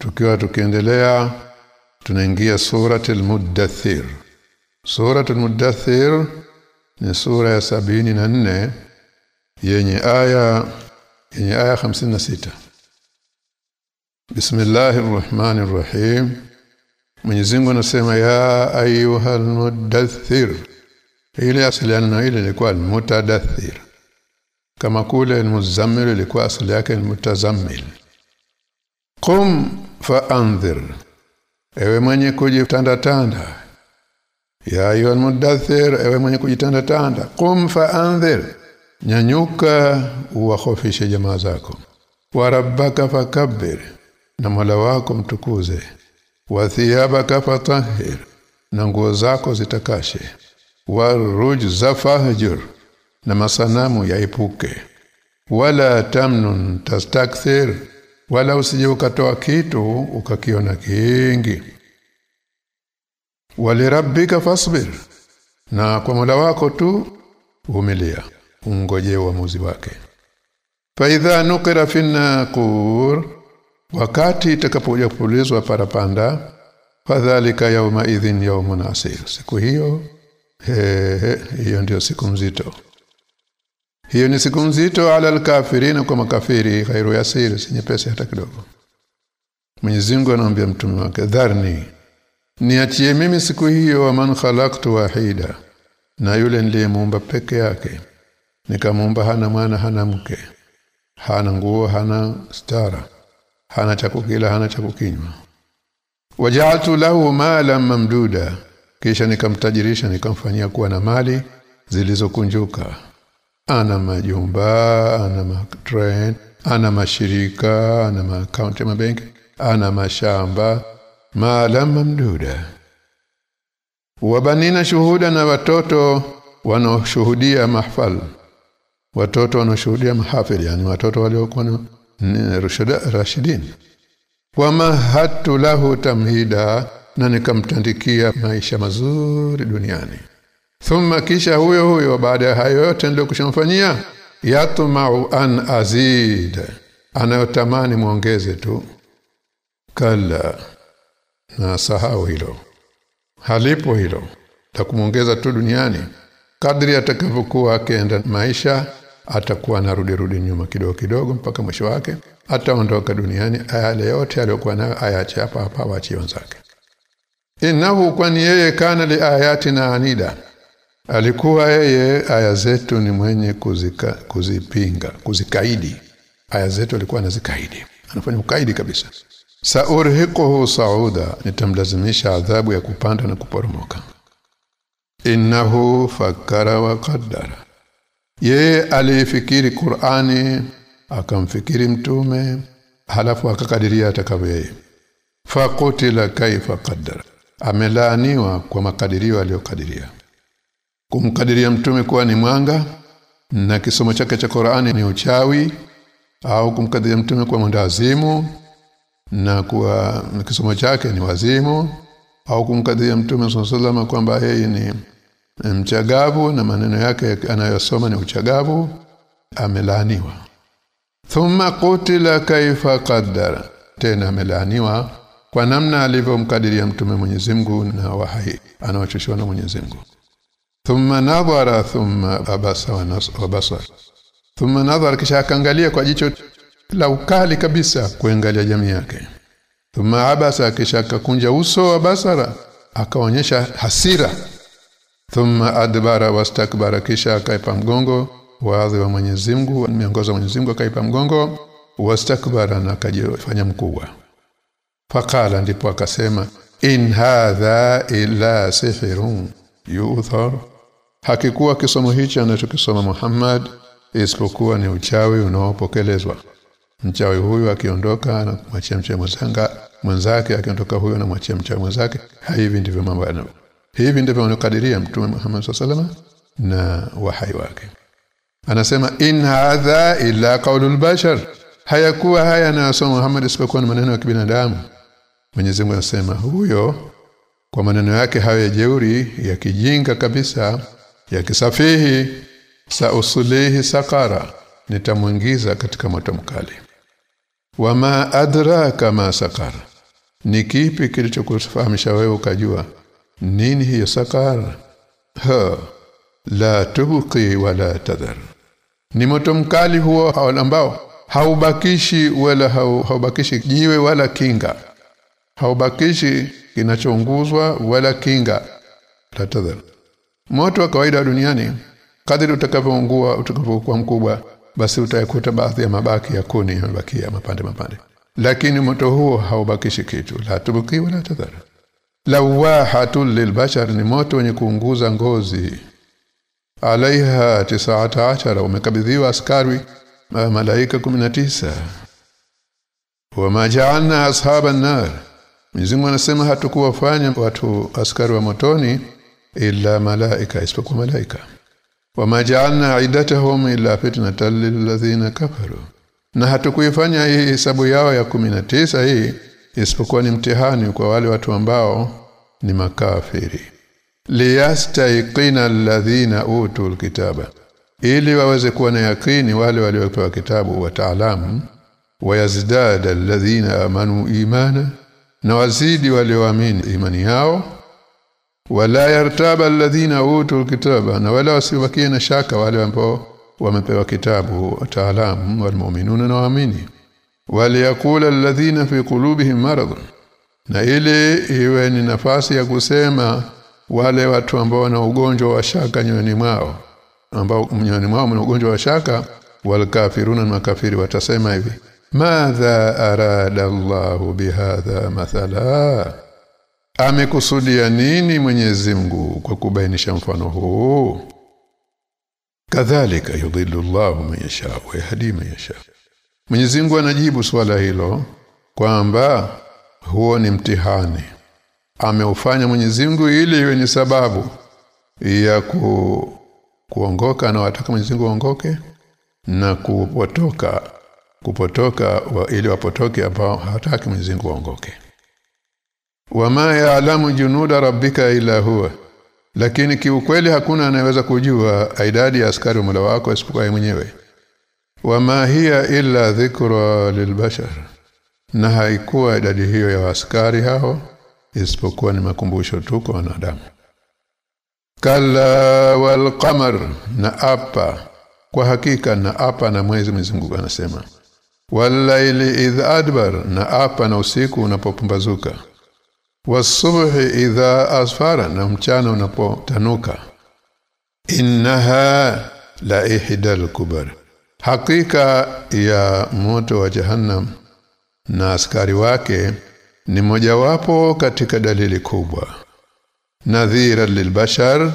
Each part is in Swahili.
tukiwa tukiendelea tunaingia suratul muddathir. Suratul muddathir ni sura ya sabini na nne yenye aya yenye aya 56 Bismillahir Rahmanir Rahim. Mwenyezi Mungu anasema ya ayyuhal muddathir. Ile asili yake ile ilikuwa mutadathir. Kama kule almuzammil ilikuwa asili yake almutazammil qum faanzir ewe mwenye kujitanda tanda ya ayuha muddathir ewe mwenye kujitanda tanda qum faandhir nyanyuka uwahofishe jamaa zako. Wa rabbaka fakabbir. Na Mola wako mtukuze. Wa thiyabaka fatahhir. Na nguo zako zitakashe. Wa rujza fahjur. Na masanamu yaipuke. Wala tamnun tastakthir wala usije ukatoa kitu ukakiona kingi. Walirabbika fasbir. Na kwa Mola wako tu vumilia ungoje uamuzi wake. Faidha nukira fi naqur. Wakati itakapokuja kupulizwa parapanda fadhalika yawma idhin yawmun asir. Siku hiyo hiyo ndio siku mzito hiyo ni siku nzito ala alkafirina kwa makafiri khairu yasir si pesa hata kidogo. Mwenyezi Mungu anamwambia mtume wake dharni niachie mimi siku hiyo wa man khalaqtu wahida. Na yule niliyemuumba peke yake nikamuumba hana mwana hana mke. Hana nguo hana stara. Hana chakukila hana chakukinywa waja'altu lahu malan mamduda. Kisha nikamtajirisha nikamfanyia kuwa na mali zilizokunjuka ana majumba ana matrain ana mashirika ana maakaunti mabenki ana mashamba. Maalam mamduda. Wabanina shuhuda na watoto wanaoshuhudia mahfal. Watoto wanaoshuhudia mahafil yani watoto waliokuwa rashidin. Wama hatu lahu tamhida na nikamtandikia maisha mazuri duniani thumma kisha huyo huyo baada ya hayo yote ndio kushamfanyia yatma'u an azid anayotamani muongeze tu. Kala na sahau hilo. Halipo hilo la kumwongeza tu duniani. Kadri atakavyokuwa akaenda maisha atakuwa anarudi rudi nyuma kidogo kidogo mpaka mwisho wake. Ataondoka duniani yale yote aliyokuwa nayo ayache hapa hapa waachie wenzake. Innahu kwani yeye kana li ayatina anida alikuwa yeye aya zetu ni mwenye kuzika, kuzipinga kuzikaidi. Aya zetu alikuwa anazikaidi. Anafanya ukaidi kabisa. Saurhiquhu sauda nitamlazimisha adhabu ya kupanda na kuporomoka. Innahu fakara wa qaddara. Yeye alifikiri Qur'ani akamfikiri mtume halafu akakadiria atakavyo yeye. Faqutila kaifa qaddara. Amelaaniwa kwa makadirio aliyokadiria kumkadiria mtume kuwa ni mwanga na kisomo chake cha Qur'ani ni uchawi au kumkadiria mtume kuwa mwendawazimu na kuwa kisomo chake ni wazimu au kumkadiria mtume sallallahu kwamba yeye ni mchagavu na maneno yake anayosoma ni uchagavu amelaaniwa thumma qutila kaifa qaddara tena amelaaniwa kwa namna alivyomkadiria mtume Mwenyezi Mungu na wahai anaochoshwa na Mwenyezi Mungu thumma nadhara thumma abasa wa basar thumma nadhara kisha akaangalia kwa jicho la ukali kabisa kuangalia jamii yake. Thumma abasa kisha akakunja uso wa basara akaonyesha hasira. Thumma adbara wastakbara kisha akaipa mgongo waadhi wa Mwenyezi Mungu miongozo Mwenyezi Mungu akaipa mgongo wastakbara na akajifanya mkubwa. Fakala ndipo akasema in hadha illa sihrun yuthar hakikuwa kisomo hichi anachokisoma Muhammad isipokuwa ni uchawi unaopokelezwa. Mchawi huyu akiondoka na kumwachia mchawi mwenzake akiondoka huyo na mwachia mchawi mwenzake hivi ndivyo mambo yanavyo. Hivi ndivyo anakadiria mtume Muhammad SAW na wahai wake. Anasema in hadha illa qaulul bashar. Hayakuwa haya anayosoma Muhammad isipokuwa ni maneno ya kibinadamu. Mwenyezi Mungu anasema huyo kwa maneno yake hayo ya jeuri ya kijinga kabisa ya kisafihi sa usulihi sakara nitamwingiza katika moto mkali. Wama adraka ma sakara ni kipi kilichokufahamisha wewe ukajua nini hiyo sakar? Ha la tubqi wala tadhar. Ni moto mkali huo ambao haubakishi wala haubakishi jiwe wala kinga. Haubakishi kinachounguzwa wala kinga. La tadhar moto wa kawaida duniani kadri utakavyoungua utakavyokuwa mkubwa basi utayakuta baadhi ya mabaki ya kuni yamebakia mapande mapande. Lakini moto huo haubakishi kitu la tubuki wala tadhara. Lawahatul lilbashar ni moto wenye kuunguza ngozi. Alaiha 19 umekabidhiwa askari malaika 19 wama ja'alna ashaban nar Mwenyezi anasema hatukuwafanya watu askari wa motoni illa malaika isipokuwa malaika. Wama ja'alna iddatahum illa fitnatan lilladhina kafaru. Na hatukuifanya hii hesabu yao ya tisa hii isipokuwa ni mtihani kwa wale watu ambao ni makafiri. Liyastaiqina alladhina utul kitaba ili waweze kuwa na yakini wale waliopewa kitabu wataalamu wayazdada alladhina amanu imana na wazidi walioamini imani yao wala yartaba alladhina utul kitaba na wala wasibakie na shaka wale ambao wamepewa kitabu wataalamu walmu'minuna na waamini. Waliyakula alladhina fi qulubihim marad na ile iwe ni nafasi ya kusema wale watu ambao wana ugonjwa wa shaka nyoyoni mwao ambao nyoyoni mwao wana ugonjwa wa shaka walkafiruna na makafiri watasema hivi madha arada Allahu bihadha mathala amekusudia nini Mwenyezi Mungu kwa kubainisha mfano huu? Kadhalika yudhillu Allahu man yasha wa yahdi man yasha Mwenyezi Mungu anajibu swala hilo kwamba huo ni mtihani. Ameufanya Mwenyezi Mungu ili iwe ni sababu ya ku, kuongoka na wataka Mwenyezi Mungu waongoke na kupotoka kupotoka wa, ili wapotoke ambao hawataki Mwenyezi Mungu waongoke wama ya'lamu junuda rabbika illa huwa. Lakini kiukweli hakuna anayeweza kujua idadi ya askari wa Mola wako isipokuwa yeye mwenyewe. Wama hiya illa dhikra lilbashar na haikuwa idadi hiyo ya askari hao isipokuwa ni makumbusho tu kwa wanadamu. Kala wal qamar na apa. Kwa hakika na apa na mwezi mzunguko anasema. Walaili idh adbar na apa na usiku unapopambazuka wasubhi idha asfara na mchana unapotanuka. Innaha la ihdal kubar hakika ya moto wa jahannam na askari wake ni mojawapo katika dalili kubwa. Nadhira lilbashar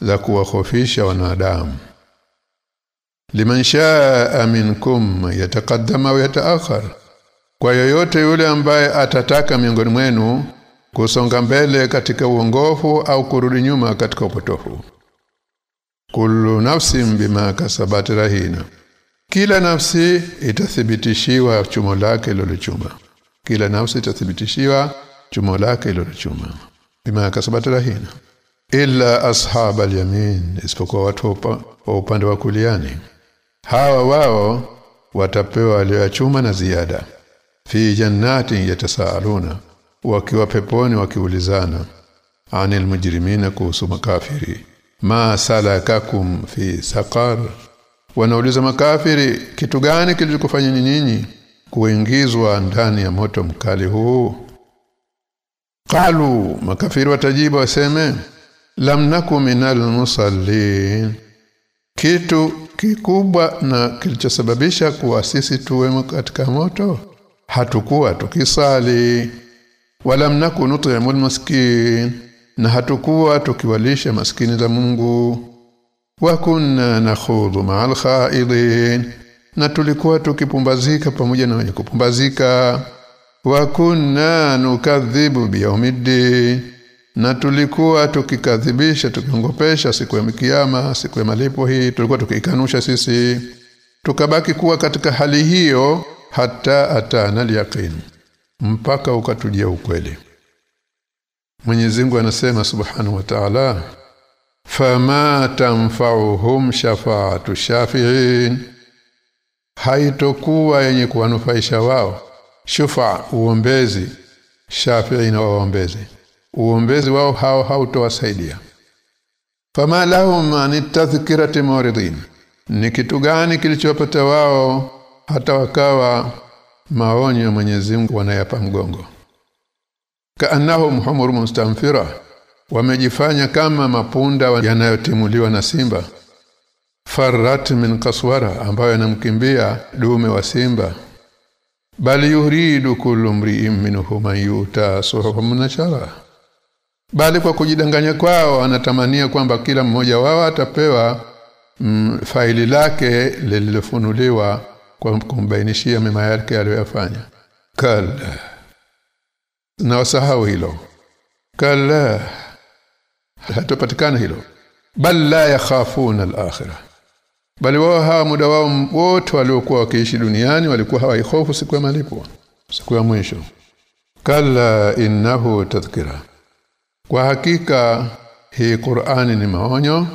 za kuwahofisha wanadamu. Liman shaa minkum yataqaddama wa yataakhar kwa yoyote yule ambaye atataka miongoni mwenu kusonga mbele katika uongofu au kurudi nyuma katika upotofu. Kullu nafsin bima kasabat rahina. Kila nafsi itathibitishiwa chumo lake lolochuma. Kila nafsi itathibitishiwa chumo lake lolochuma. Bima kasabat rahina. Illa ashab yamin isipokuwa watu wa upande wa kuliani. Hawa wao watapewa waliochuma na ziada. Fi jannatin yatasaaluna wakiwa peponi wakiulizana anil mujrimina kuhusu makafiri? Ma salakakum fi saqar? Wanauliza makafiri kitu gani kilichokufanya nyinyi kuingizwa ndani ya moto mkali huu? Qalu makafiri watajibu waseme lam nakum minal musallin. Kitu kikubwa na kilichosababisha kuwa sisi tuwemo katika moto hatukuwa tukisali wala mnaku nut'imul maskin na hatukuwa tukiwalisha maskini za Mungu. Wa kunna nakhudhu ma'al kha'idin na tulikuwa tukipumbazika pamoja na wenye kupumbazika. Wa kunna nukadhibu biyaumiddin na tulikuwa tukikadhibisha tukiongopesha siku ya kiyama siku ya malipo hii tulikuwa tukikanusha sisi. Tukabaki kuwa katika hali hiyo hata atana al mpaka ukatujia ukweli. Mwenyezi Mungu anasema Subhanahu wa Ta'ala fama tamfa'uhum shafa'atu shafi'in. Haitokuwa yenye kuwanufaisha wao shufa uombezi shafi'i na waombezi. Uombezi wao hao hautowasaidia. Fama lahum an tadhkirati ni kitu gani kilichopata wao hata wakawa maonyo ya Mwenyezi Mungu wanayapa mgongo. Kaannahum humur mustamfira wamejifanya kama mapunda yanayotimuliwa na simba. Farrat min kaswara ambayo yanamkimbia dume wa simba. Bali yuridu kullu mri'in minhum an yuta suhufan nashara bali kwa kujidanganya kwao wanatamania kwamba kila mmoja wao atapewa mm, faili lake lililofunuliwa kwa kumbainishia mema yake aliyofanya kala na wasahau hilo. Kala hatopatikana hilo. Bal la yakhafuna al-akhirah. Bali wao hawa muda wao wote waliokuwa wakiishi duniani walikuwa hawaihofu siku ya malipo siku ya mwisho. Kala innahu tadhkira. Kwa hakika hii Qur'ani ni maonyo.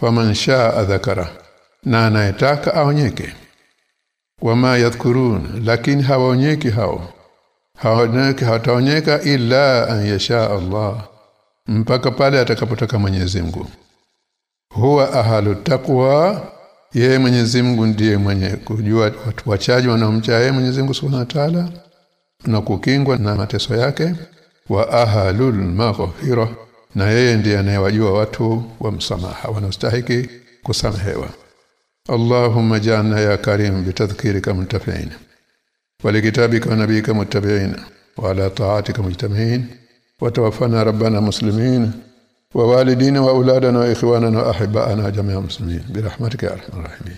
Faman shaa dhakara. Na anayetaka aonyeke wama yadhkurun lakini hawaonyeki hao. Hawaonyeki hataonyeka ila an yasha Allah mpaka pale atakapotaka Mwenyezi Mungu. Huwa ahalu taqwa yeye Mwenyezi Mungu ndiye mwenye kujua watu wachaji wanaomcha yeye Mwenyezi Mungu Subhanahu wa Ta'ala na kukingwa na mateso yake. Wa ahalul maghfira na yeye ndiye anayewajua watu wa msamaha wanastahiki kusamehewa اللهم اجعلنا يا كريم بتذكيرك منتفعين ولكتابك ونبيك متبعين وعلى طاعتك مجتمعين وتوفنا ربنا مسلمين ووالدينا وأولادنا وإخواننا واحبائنا جميع المسلمين برحمتك يا أرحم الراحمين.